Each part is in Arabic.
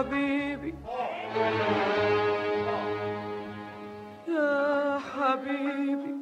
حبيبي. يا حبيبي.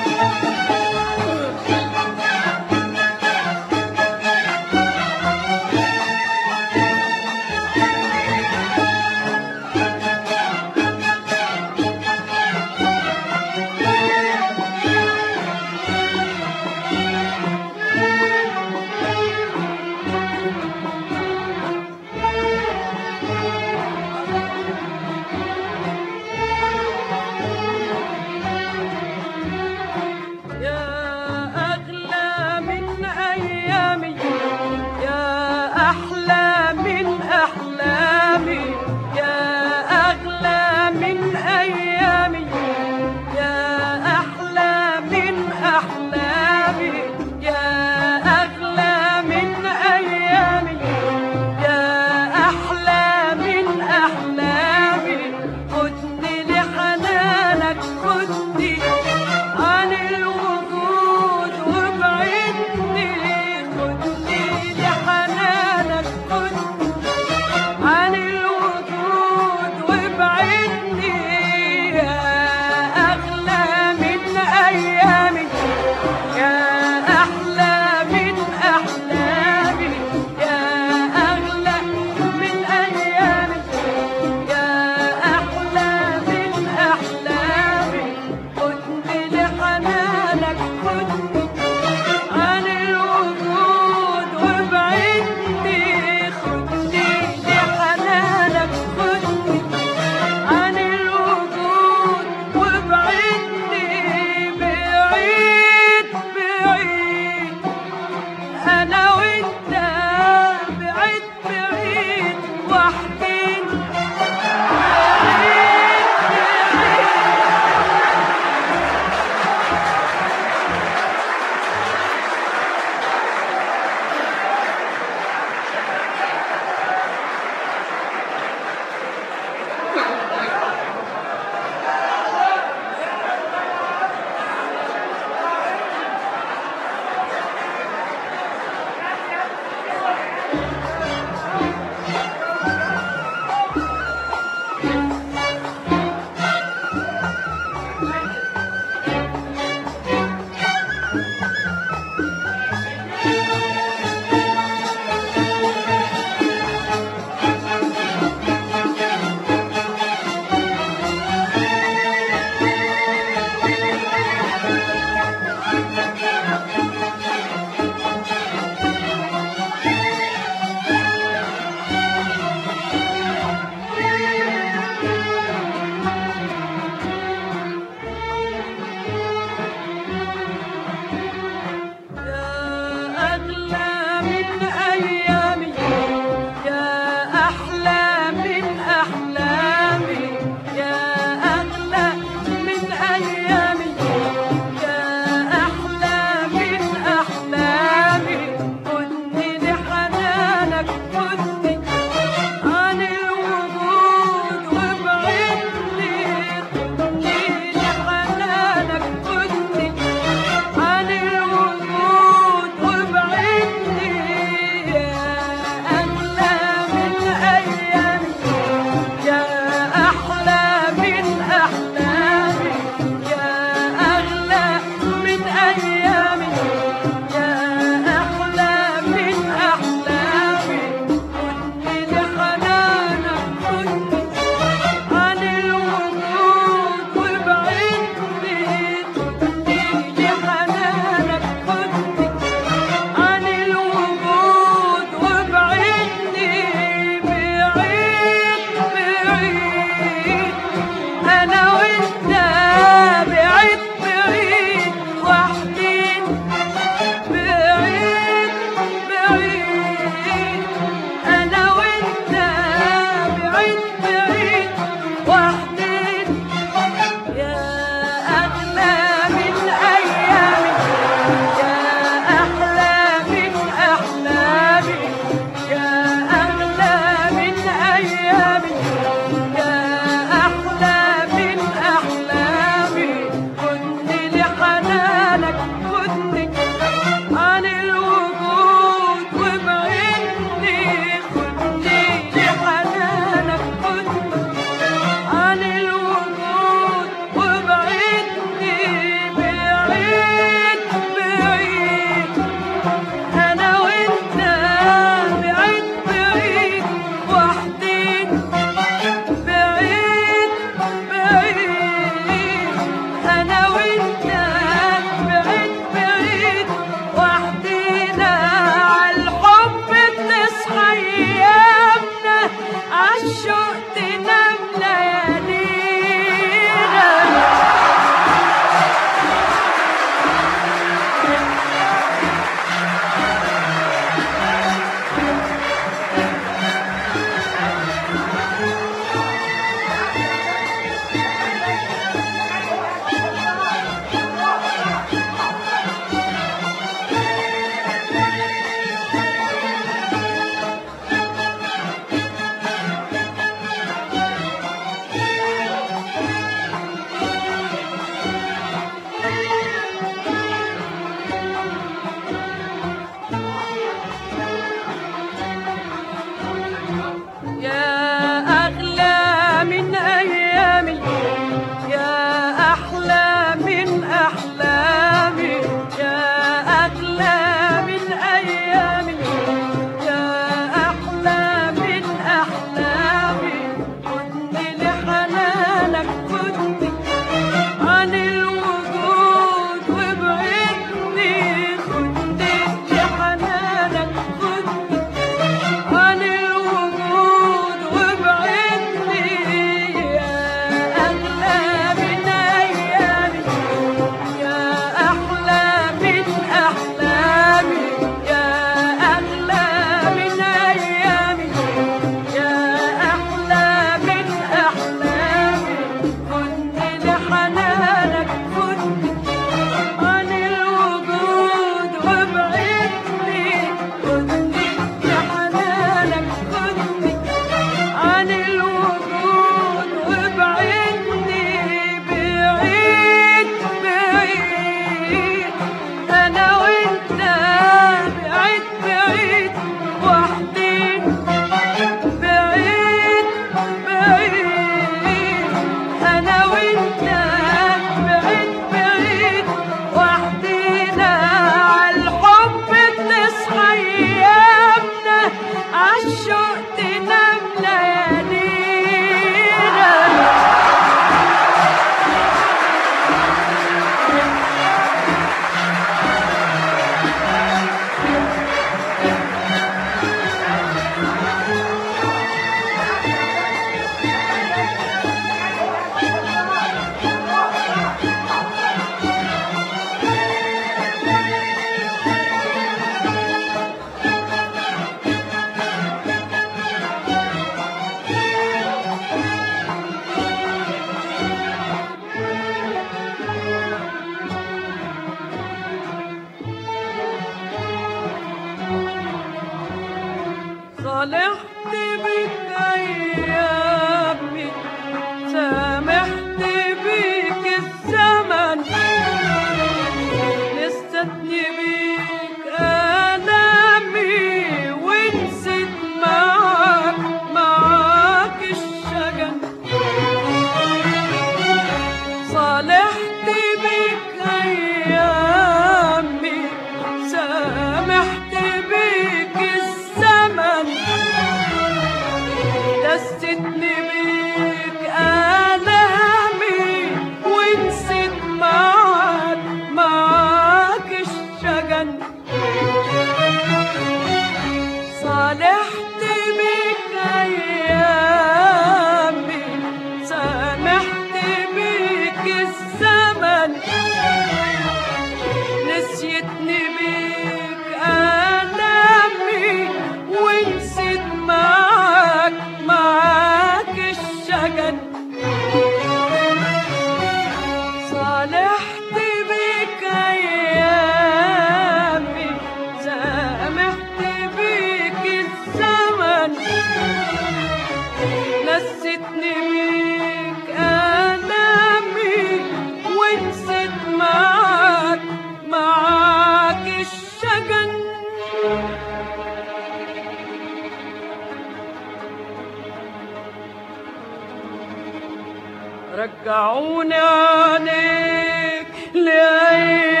رجعوني عليك لأيام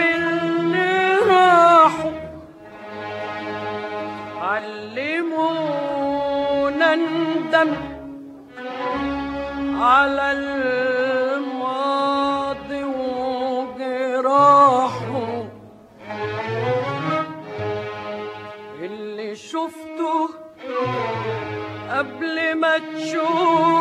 اللي راحوا. علمونا ندم على الماضي وجراحه. اللي شفته قبل ما تشوف